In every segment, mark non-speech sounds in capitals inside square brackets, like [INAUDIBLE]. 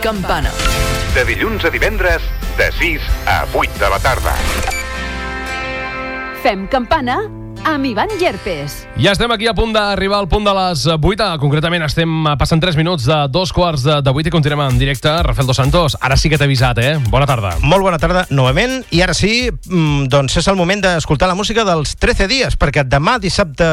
Campana. De dilluns a divendres, de 6 a 8 de la tarda. Fem campana amb Ivan Llerpes. Ja estem aquí a punt d'arribar al punt de les 8. Concretament estem passant 3 minuts de dos quarts de, de 8 i continuem en directe. Rafael Dos Santos, ara sí que t'he avisat, eh? Bona tarda. Molt bona tarda, novament. I ara sí, mm, doncs és el moment d'escoltar la música dels 13 dies, perquè demà, dissabte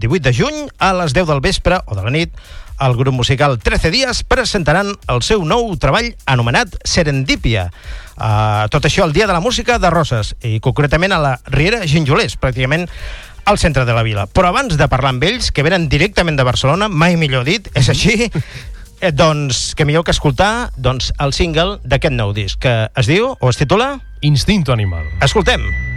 18 de juny, a les 10 del vespre o de la nit, el grup musical 13 dies presentaran el seu nou treball anomenat Serendípia. Uh, tot això el Dia de la Música de Roses, i concretament a la Riera Gingolers, pràcticament al centre de la vila. Però abans de parlar amb ells, que venen directament de Barcelona, mai millor dit, és així, eh, doncs que millor que escoltar doncs, el single d'aquest nou disc, que es diu, o es titula... Instinto animal. Escoltem. Hoy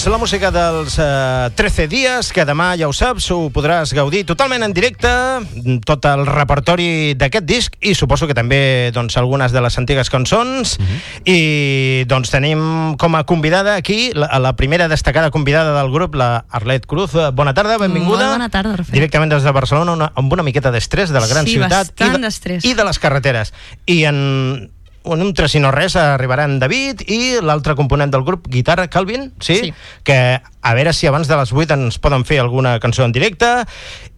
Doncs la música dels eh, 13 dies, que demà, ja ho saps, ho podràs gaudir totalment en directe, tot el repertori d'aquest disc, i suposo que també doncs, algunes de les antigues cançons. I doncs tenim com a convidada aquí la, la primera destacada convidada del grup, la Arlet Cruz. Eh, Bona tarda, benvinguda. Molt bona tarda, Rafael. Directament des de Barcelona, una, amb una miqueta d'estrès de la gran Sí, ciutat. bastant i de, d'estrès. I de les carreteres. I en, en un tres i no res arribaran David i l'altre component del grup, guitarra, Calvin, sí? Sí. Que a veure si abans de les 8 ens poden fer alguna cançó en directe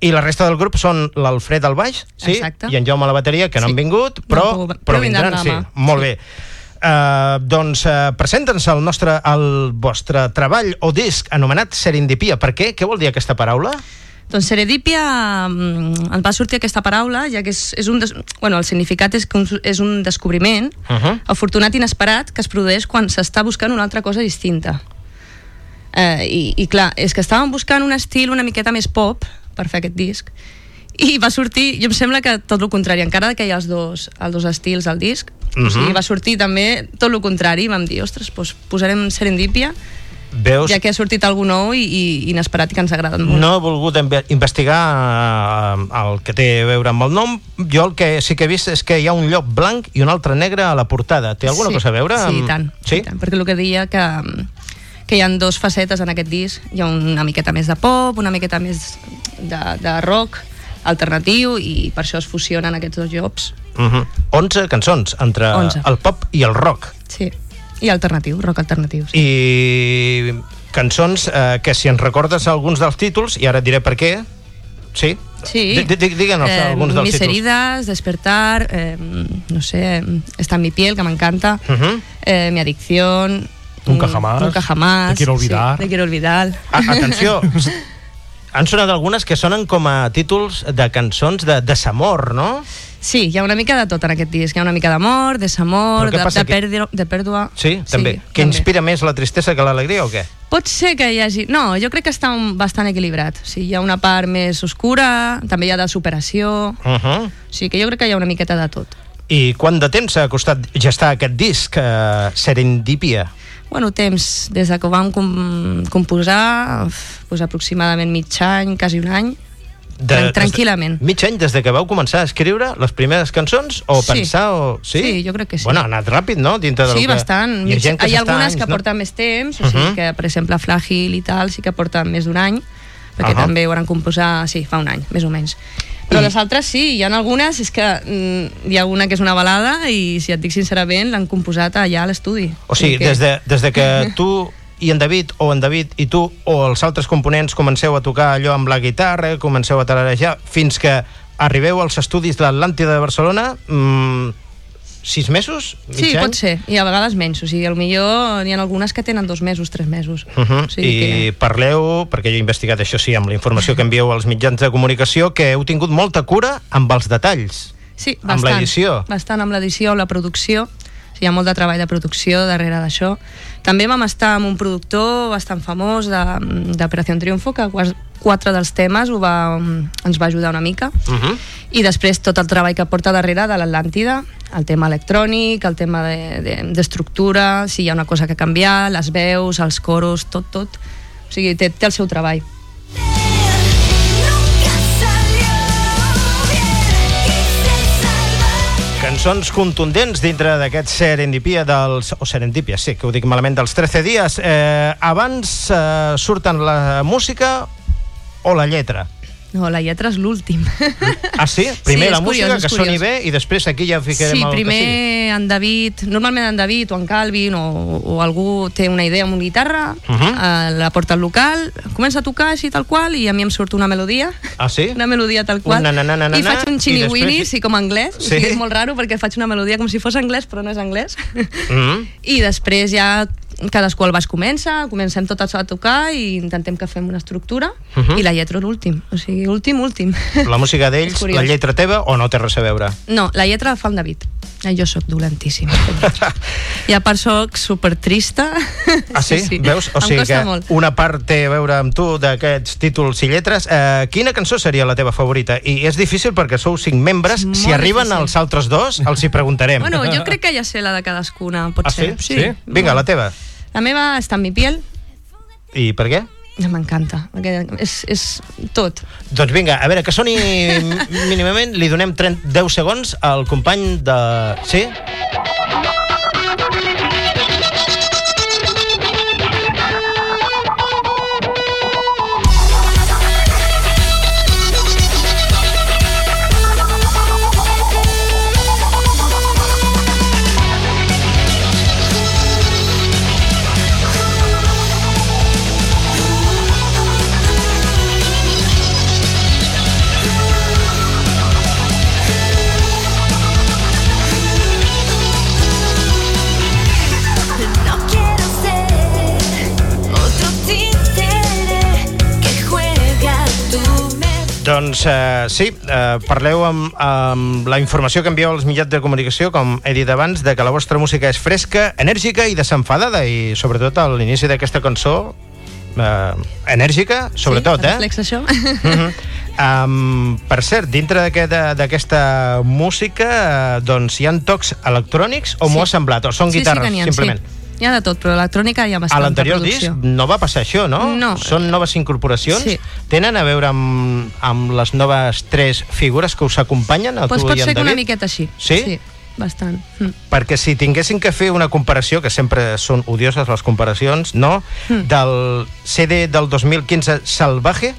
i la resta del grup són l'Alfred al baix, sí? Exacte. I en Jaume a la bateria, que no Sí. han vingut, No però, pogut- però però vindran sí. Molt Sí. bé. Uh, doncs uh, presenta'ns el nostre el vostre treball o disc anomenat Serendipia. Per què? Què vol dir aquesta paraula? Doncs serendípia mm, ens va sortir aquesta paraula, ja que és, és un... Des... Bueno, el significat és que un, és un descobriment Uh -huh. afortunat i inesperat que es produeix quan s'està buscant una altra cosa distinta. Eh, i, I clar, és que estàvem buscant un estil una miqueta més pop per fer aquest disc i va sortir, jo em sembla que tot el contrari, encara que hi ha els dos, els dos estils al disc, O sigui, Mhm. va sortir també tot el contrari. Vam dir, ostres, doncs posarem Serendipia, Veus, ja que ha sortit algú nou i, i inesperat i que ens ha agradat molt. no he volgut inve- investigar eh, el que té a veure amb el nom. Jo el que sí que he vist és que hi ha un llop blanc i un altre negre a la portada. Té alguna sí. cosa a veure? Sí, amb- i tant, Sí? i tant. Perquè el que deia que, que hi ha dos facetes en aquest disc. Hi ha una miqueta més de pop, una miqueta més de, de rock alternatiu i per això es fusionen aquests dos llops. Uh -huh. 11 cançons entre 11. el pop i el rock. Sí. I alternatiu, rock alternatiu. Sí. I cançons eh, que si ens recordes alguns dels títols, i ara et diré per què, sí? Sí. Di- di- Digue'ns Eh, alguns dels Mis títols. heridas, Despertar, eh, no sé, Está en mi piel, que m'encanta, Uh -huh. eh, Mi adicción... Nunca jamás, Nunca jamás. Te quiero olvidar. Sí, te quiero olvidar. A Atenció, [LAUGHS] han sonat algunes que sonen com a títols de cançons de desamor, no? Sí, hi ha una mica de tot en aquest disc. Hi ha una mica d'amor, desamor, de, de, que- pèrdua, de pèrdua. Sí, també. que inspira més la tristesa que l'alegria o què? Pot ser que hi hagi... No, jo crec que està un, bastant equilibrat. O sigui, hi ha una part més oscura, també hi ha de superació... Uh -huh. O sigui, que jo crec que hi ha una miqueta de tot. I quant de temps ha costat gestar aquest disc, eh, Serendipia? Bueno, temps, des de que ho vam com, composar, doncs aproximadament mig any, quasi un any, Tran- tranquil·lament. Des de, mig any des de que vau començar a escriure les primeres cançons? O Sí. pensar? O... Sí? Sí, jo crec que sí. Bueno, ha anat ràpid, no? Dintre del Sí, que... bastant. Hi ha, que Hi ha algunes anys, que no? porten més temps, o sigui Mhm. que, per exemple, Flagil i tal, sí que porten més d'un any, perquè Ahà. també ho van composar, sí, fa un any, més o menys. Però les altres sí, hi ha algunes, és que mm, hi ha una que és una balada i, si et dic sincerament, l'han composat allà a l'estudi. O sigui, que- des de, des de que [LAUGHS] tu i en David, o en David i tu, o els altres components comenceu a tocar allò amb la guitarra, comenceu a tararejar, fins que arribeu als estudis de l'Atlàntida de Barcelona, mmm, sis mesos? Mig Sí, any? pot ser, i a vegades menys, o sigui, millor n'hi ha algunes que tenen dos mesos, tres mesos. Uh -huh. o sigui I que... parleu, perquè jo he investigat això sí, amb la informació que envieu als mitjans de comunicació, que heu tingut molta cura amb els detalls. Sí, amb bastant. l'edició. Bastant amb l'edició, amb la producció. Hi ha molt de treball de producció darrere d'això. També vam estar amb un productor bastant famós de- d'Operació Triunfo, que quatre dels temes ho va, ens va ajudar una mica. Uh -huh. I després tot el treball que porta darrere de l'Atlàntida, el tema electrònic, el tema de- de- d'estructura, de, si hi ha una cosa que canviar, les veus, els coros, tot, tot. O sigui, té, té el seu treball. Nunca Cançons contundents dintre d'aquest Serendipia dels... o Serendipia, sí, que ho dic malament, dels 13 dies. Eh, abans eh, surten la música o la lletra? No, la lletra és l'últim. [LAUGHS] Ah, sí? Primer Sí, la música, curiós, que soni bé, i després aquí ja ficarem Sí, el que sigui. primer en David, normalment en David o en Calvin o, o algú té una idea amb una guitarra, Uh -huh. eh, la porta al local, comença a tocar així tal qual i a mi em surt una melodia, Ah, sí? una melodia tal qual, na, na, na, na, na, i faig un i chini després- sí, com anglès, Sí. sí. o sigui, és molt raro perquè faig una melodia com si fos anglès però no és anglès. Mm -hmm. I després ja cadascú al baix comença, comencem tots a tocar i intentem que fem una estructura Uh -huh. i la lletra l'últim, o sigui, últim, últim. La música [LAUGHS] d'ells, la lletra teva o no té res a veure? No, la lletra la fa el David. Eh, Jo sóc dolentíssima. [LAUGHS] I a part sóc super trista. Ah, [LAUGHS] sí? Veus? O sigui que molt. una part té a veure amb tu d'aquests títols i lletres. Eh, quina cançó seria la teva favorita? I és difícil perquè sou cinc membres. És Si arriben difícil. els altres dos, els hi preguntarem. Bueno, jo crec que ja sé la de cadascuna, pot ah, sí? ser. sí? Vinga, la teva. La meva està en mi piel, I per què? m'encanta, és, és tot. Doncs vinga, a veure, que soni [LAUGHS] mínimament, li donem 30, 10 segons al company de... Sí? Doncs eh, sí, eh, parleu amb, amb la informació que envieu als mitjans de comunicació, com he dit abans, de que la vostra música és fresca, enèrgica i desenfadada, i sobretot a l'inici d'aquesta cançó, eh, enèrgica, sobretot, sí, eh? Reflex això. Mm -hmm. Um, per cert, dintre d'aquesta música, eh, doncs hi han tocs electrònics o Sí. m'ho ha semblat? O són Sí, sí guitarres, ha, simplement? Sí. Hi ha de tot, però electrònica hi ha A l'anterior disc no va passar això, no? No. Són noves incorporacions? Sí. Tenen a veure amb, amb les noves tres figures que us acompanyen, a Pues pot ser que una miqueta així. Sí? Sí, bastant. Mm. Perquè si tinguessin que fer una comparació, que sempre són odioses les comparacions, no? Mm. Del CD del 2015 Salvaje,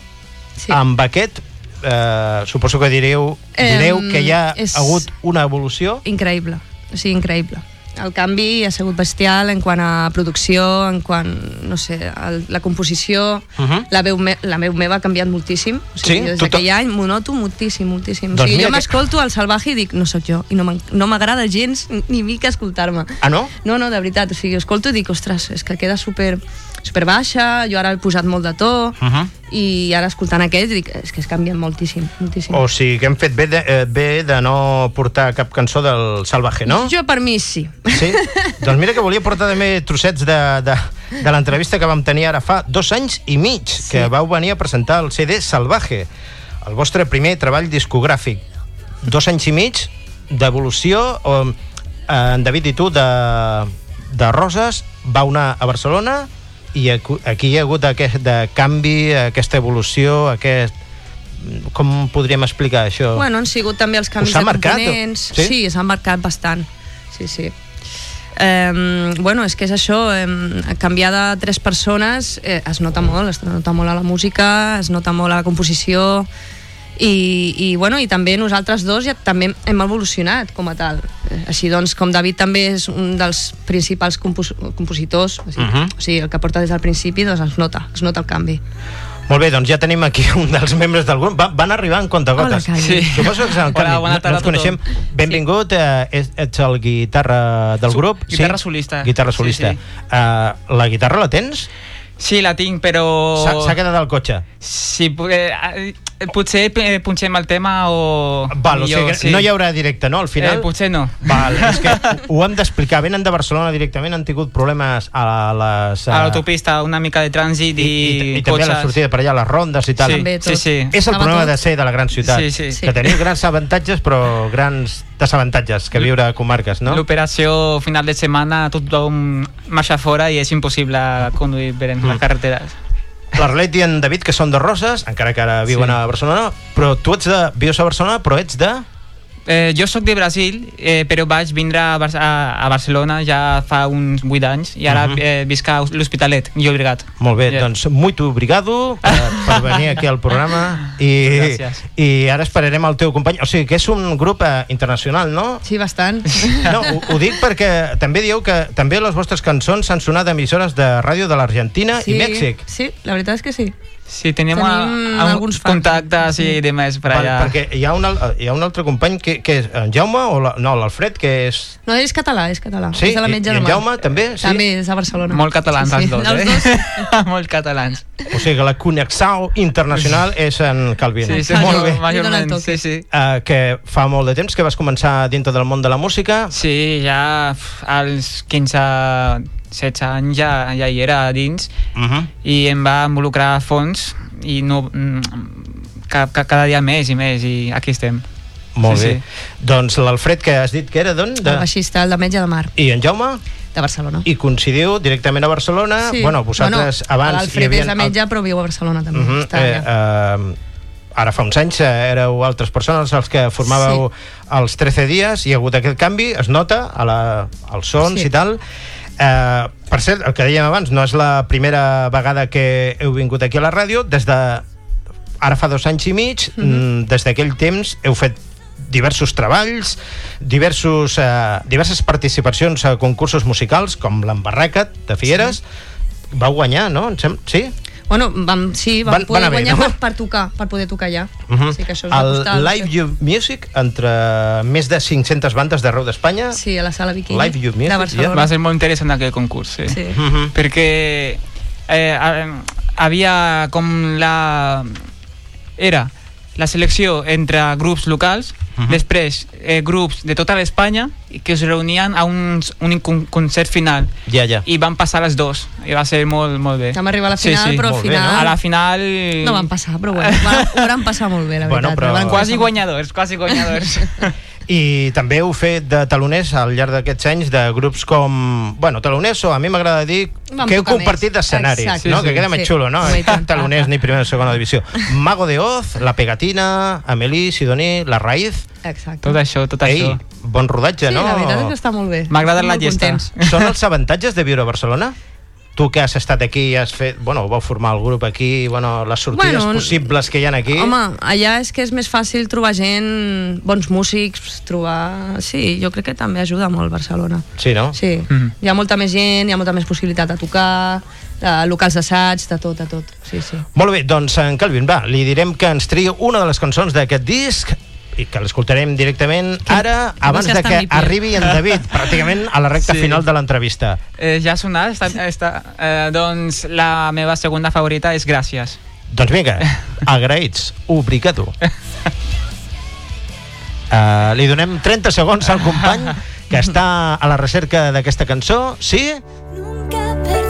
Sí. amb aquest, eh, suposo que direu, direu Em, que hi ha és- hagut una evolució. Increïble, o sigui, increïble. El canvi ha sigut bestial en quant a producció, en quant, no sé, el, la composició, Uh -huh. la, veu me, la veu meva ha canviat moltíssim. O sigui, Sí? des d'aquell any m'ho noto moltíssim, moltíssim. Doncs o sigui, jo que- m'escolto al Salvaje i dic, no sóc jo, i no m'agrada gens ni mica escoltar-me. Ah, no? No, no, de veritat, o sigui, escolto i dic, ostres, és que queda super, super baixa, jo ara he posat molt de to, Uh -huh. i ara escoltant aquest dic, és que es canvien moltíssim, moltíssim. O sigui que hem fet bé de, eh, bé de no portar cap cançó del Salvaje, no? Jo per mi sí. Sí? doncs mira que volia portar també trossets de, de, de l'entrevista que vam tenir ara fa dos anys i mig, sí. que vau venir a presentar el CD Salvaje, el vostre primer treball discogràfic. Dos anys i mig d'evolució, eh, en David i tu, de, de Roses, vau anar a Barcelona i aquí hi ha hagut aquest de canvi, aquesta evolució, aquest... Com podríem explicar això? Bueno, han sigut també els canvis de marcat, o- components. sí? Sí, s'han marcat bastant. Sí, sí. Eh, bueno, és que és això, eh, canviar de tres persones eh, es nota molt, es nota molt a la música, es nota molt a la composició i, i, bueno, i també nosaltres dos ja també hem evolucionat com a tal. Eh, Així doncs, com David també és un dels principals compos compositors, o sigui, Mhm. o sigui, el que porta des del principi, doncs es nota, es nota el canvi. Molt bé, doncs ja tenim aquí [LAUGHS] un dels membres del grup. Va, van arribar en comptagotes. Hola, Cali. Sí. Suposo que és el Hola, bona tarda no a ens coneixem. tothom. Benvingut, eh, ets, el guitarra del Su- grup. guitarra solista. Guitarra Sí, solista. sí. Uh, la guitarra la tens? Sí, la tinc, però... S'ha quedat al cotxe. Sí, eh, eh, potser eh, punxem el tema o... Val, o sigui sí. no hi haurà directe, no, al final? Eh, potser no. Val, és que [LAUGHS] ho hem d'explicar. Venen de Barcelona directament, han tingut problemes a les... A l'autopista, una mica de trànsit i, i, i, i també a la sortida per allà, a les rondes i tal. Sí, També tot. sí, sí. És el Estava problema tot. de ser de la gran ciutat. Sí, sí. Sí. Que teniu grans avantatges, però grans desavantatges que viure a comarques, no? L'operació final de setmana tothom marxa fora i és impossible conduir per en Mm. les carreteres. L'Arlet i en David, que són de Roses, encara que ara viuen Sí. a Barcelona, però tu ets de, vius a Barcelona, però ets de... Eh, jo sóc de Brasil, eh, però vaig vindre a, Bar a, a Barcelona ja fa uns 8 anys i ara Mhm. eh, visc a l'Hospitalet, Llobregat. Molt bé, Yeah. doncs muito obrigado per, per venir aquí al programa i, Gràcies. i ara esperarem el teu company. O sigui, que és un grup eh, internacional, no? Sí, bastant. [LAUGHS] No, ho, ho dic perquè també dieu que també les vostres cançons s'han sonat a emissores de ràdio de l'Argentina i Mèxic. Sí, la veritat és que sí. Sí, tenim, Tenim a, a, alguns contactes i demés per Val, allà. perquè hi ha, un, hi ha un altre company que, que és en Jaume o la, no, l'Alfred, que és... No, és català, és català. Sí? És de la I- Metge i de en Mar. Jaume també? Sí? També és de Barcelona. Molt catalans Sí, sí. els dos, Els eh? dos. [LAUGHS] Molt catalans. O sigui que la connexió internacional és en Calvin. Sí, sí, Molt sí, bé. Majorment, sí, sí. Uh, que fa molt de temps que vas començar dintre del món de la música. Sí, ja als 15, 16 anys ja, ja hi era a dins Uh -huh. i em va involucrar a fons i no, mm, ca, ca, cada dia més i més i aquí estem. Molt Sí, bé. sí. Doncs l'Alfred, que has dit que era d'on? El baixista, el de Metge de Mar, I en Jaume? de Barcelona. I coincidiu directament a Barcelona. Bueno, vosaltres abans... L'Alfred és de Metge, però viu a Barcelona també. Uh -huh, Està eh, eh, ara fa uns anys eh, éreu altres persones els que formàveu els 13 dies i hi ha hagut aquest canvi, es nota a la, als sons Sí. i tal eh, per cert, el que dèiem abans no és la primera vegada que heu vingut aquí a la ràdio des de ara fa dos anys i mig mm, des d'aquell temps heu fet diversos treballs, diversos, eh, diverses participacions a concursos musicals, com l'Embarraca't de Figueres. Sí. Vau guanyar, no? Em Sí? Bueno, vam, sí, vam Van- poder van a bé, guanyar no? per, per tocar, per poder tocar allà. Uh -huh. Sí, que això us va costar. el Live You Music entre més de 500 bandes d'arreu d'Espanya Sí, a la sala Bikini Live You Music, de Barcelona. Va ser molt interessant aquell concurs, sí. Sí. uh -huh. perquè eh, havia com la... era la selecció entre grups locals Després, eh, grups de tota l'Espanya que es reunien a un, un con- concert final Ja, ja. i van passar les dos i va ser molt, molt bé. Vam arribar a la final, però al molt bé, final... no? A la final... No van passar, però bueno, van, ho van passar molt bé, la Bueno, veritat. però- Van Quasi guanyadors, quasi guanyadors. [LAUGHS] I també heu fet de taloners al llarg d'aquests anys de grups com... Bueno, taloners o a mi m'agrada dir Vam que heu compartit escenaris, Exacte. no? Sí, que sí. queda més Sí. xulo, no? Tant. taloners ni primera o segona divisió. Mago de Oz, La Pegatina, Amelie, Sidoní, La Raïz... Exacte. tot això, tot Ei, això. bon rodatge, sí, no? la veritat és que està molt bé. M'ha agradat la llesta. contents. Són els avantatges de viure a Barcelona? Tu que has estat aquí i has fet... Bueno, vau formar el grup aquí, bueno, les sortides Bueno, possibles que hi ha aquí... Home, allà és que és més fàcil trobar gent, bons músics, trobar... Sí, jo crec que també ajuda molt Barcelona. Sí, no? Sí, Mhm. hi ha molta més gent, hi ha molta més possibilitat de tocar, de locals d'assaig, de tot, de tot. Sí, sí. Molt bé, doncs en Calvin, va, li direm que ens tria una de les cançons d'aquest disc i que l'escoltarem directament ara, que abans de que arribi en David, [LAUGHS] pràcticament a la recta Sí. final de l'entrevista. Eh, ja ha sonat? Està, està, eh, doncs la meva segona favorita és Gràcies. Doncs vinga, [LAUGHS] agraïts, obrigado. Uh, li donem 30 segons al company que està a la recerca d'aquesta cançó, sí? Nunca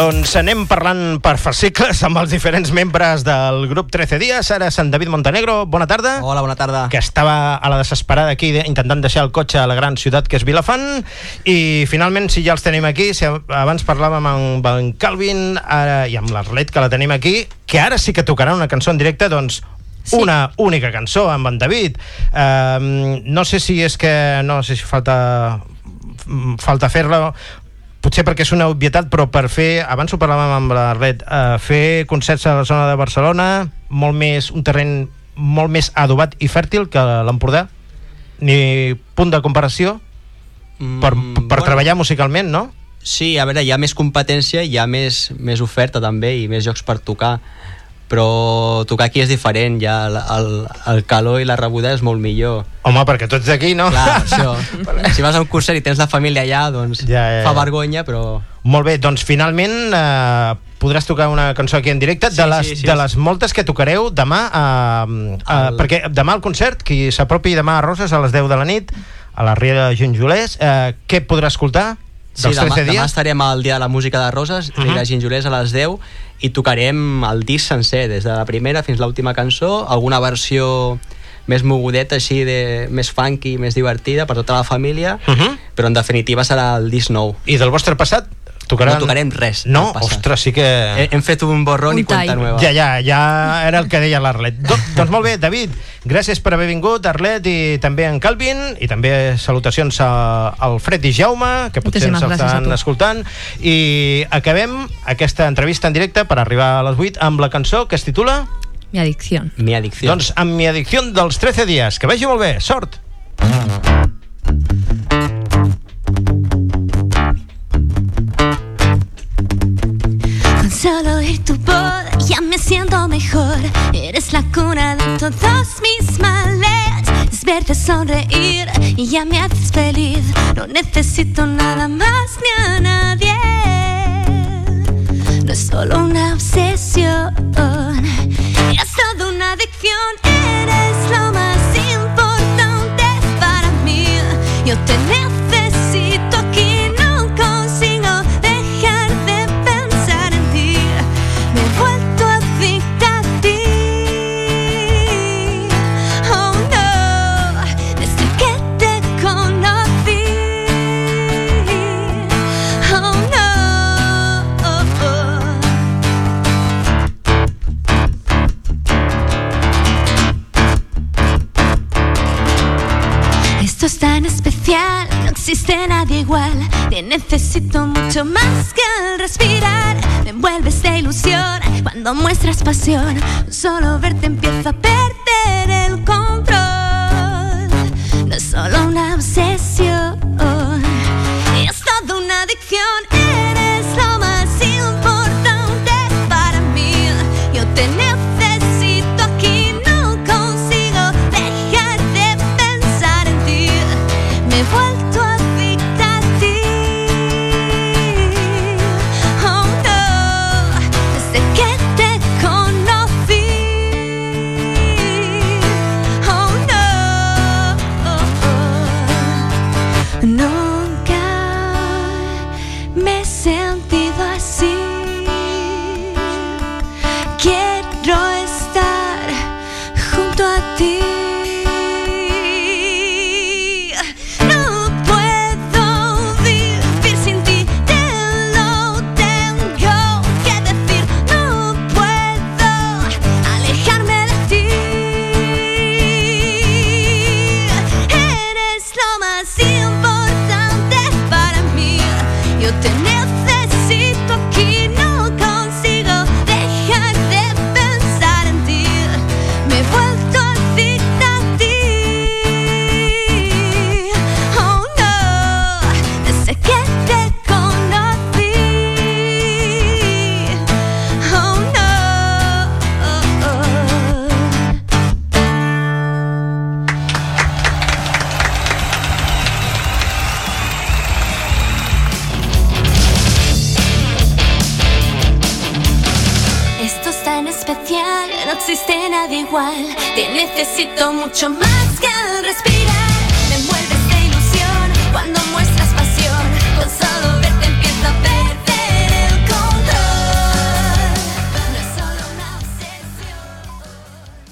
Doncs anem parlant per fascicles amb els diferents membres del grup 13 dies. Ara Sant David Montenegro, bona tarda. Hola, bona tarda. que estava a la desesperada aquí intentant deixar el cotxe a la gran ciutat que és Vilafant i finalment si ja els tenim aquí si abans parlàvem amb en Calvin ara, i amb l'Arlet que la tenim aquí que ara sí que tocarà una cançó en directe doncs Sí. una única cançó amb en David um, no sé si és que no sé si falta falta fer-la potser perquè és una obvietat, però per fer, abans ho parlàvem amb la Red, uh, fer concerts a la zona de Barcelona, molt més, un terreny molt més adobat i fèrtil que l'Empordà, ni punt de comparació per, Mm, per treballar musicalment, no? Sí, a veure, hi ha més competència, hi ha més, més oferta també i més jocs per tocar, però tocar aquí és diferent, ja el, el, el calor i la rebuda és molt millor. Home, perquè tu ets d'aquí, no? Clar, [LAUGHS] això. si vas a un concert i tens la família allà, doncs Ja, ja, fa ja. vergonya, però... Molt bé, doncs finalment eh, podràs tocar una cançó aquí en directe Sí, de, les, sí, sí. de les moltes que tocareu demà eh, eh, El- perquè demà al concert, qui s'apropi demà a Roses a les 10 de la nit a la Ria de Junjolers eh, què podrà escoltar dels demà, 13 demà dies? estarem al Dia de la Música de Roses, uh Mhm. -huh. a Ginjolers a les 10, i tocarem el disc sencer, des de la primera fins l'última cançó, alguna versió més mogudeta, així, de, més funky, més divertida per tota la família, Uh -huh. però en definitiva serà el disc nou. I del vostre passat? Tocaran... No tocarem res No? passat. Ostres, sí que... He- Hem fet un borrón Un i cuenta nueva. Ja, ja, ja era el que deia l'Arlet. Do, [LAUGHS] doncs molt bé, David, gràcies per haver vingut, Arlet, i també en Calvin, i també salutacions a, al Fred i Jaume, que potser ens Moltíssimes a estan escoltant, i acabem aquesta entrevista en directe per arribar a les 8 amb la cançó que es titula... Mi adicción. Mi adicció. Doncs amb mi addicció dels 13 dies. Que vagi molt bé, sort! Con solo oír tu voz ya me siento mejor. Eres la cuna de todos mis males. Es verte sonreír y ya me haces feliz. No necesito nada más ni a nadie. No es solo una obsesión, es toda una adicción. Eres lo más importante para mí. Yo te existe igual. Te necesito mucho más que al respirar. Me envuelves de ilusión cuando muestras pasión. Solo verte empiezo a perder Te necesito mucho más que al respirar.